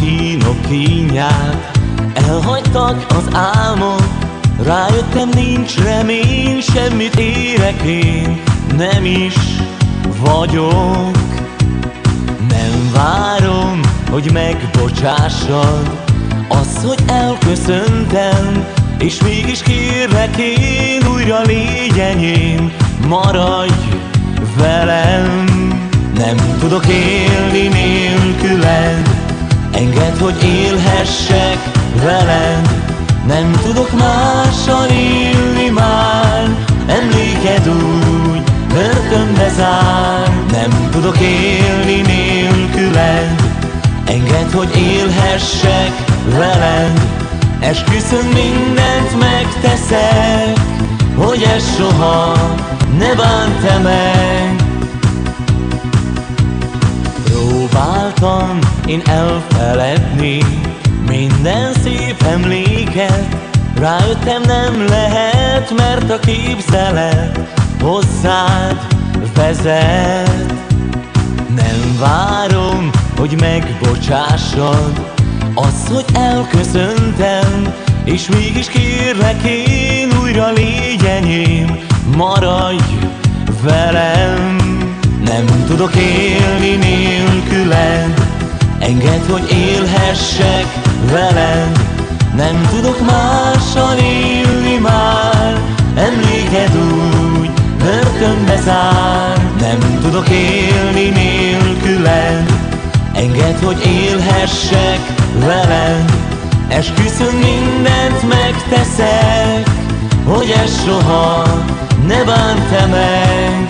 kínok kínját Elhagytak az álmok Rájöttem nincs remény Semmit érek én Nem is vagyok. Nem várom, hogy megbocsássad Az, hogy elköszöntem És mégis kérlek én Újra légy enyém Maradj velem. Nem tudok élni nélküled Engedd, hogy élhessek veled. Nem tudok mással élni már. Emléked úgy börtönbe zár. Nem tudok élni nélküled. Engedd, hogy élhessek veled. Esküszöm mindent megteszek Hogy ez soha ne bánt meg Próbáltam én elfeledni. Minden szép emléket Rájöttem nem lehet, mert a képzelet hozzád vezet. Nem várom, hogy megbocsássad Az, hogy elköszöntem És mégis kérlek én újra légy enyém Maradj velem Nem tudok élni nélküled Engedd, hogy élhessek veled Nem tudok mással élni már. Emléked úgy börtönbe zár. Nem tudok élni nélküled Engedd, hogy élhessek veled Esküszöm mindent megteszek Hogy ez soha ne bánt meg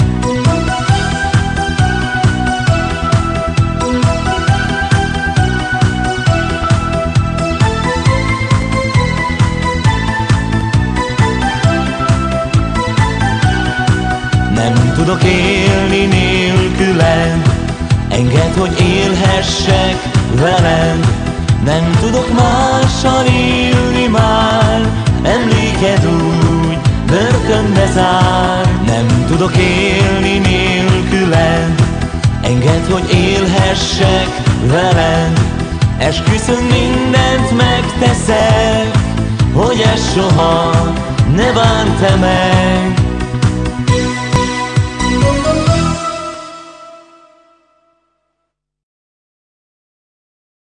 Nem tudok élni nélküled Engedd, hogy élhessek veled Nem tudok mással élni már. Emléked úgy börtönbe zár. Nem tudok élni nélküled Engedd, hogy élhessek veled Esküszöm mindent megteszek Hogy ez soha ne bánt meg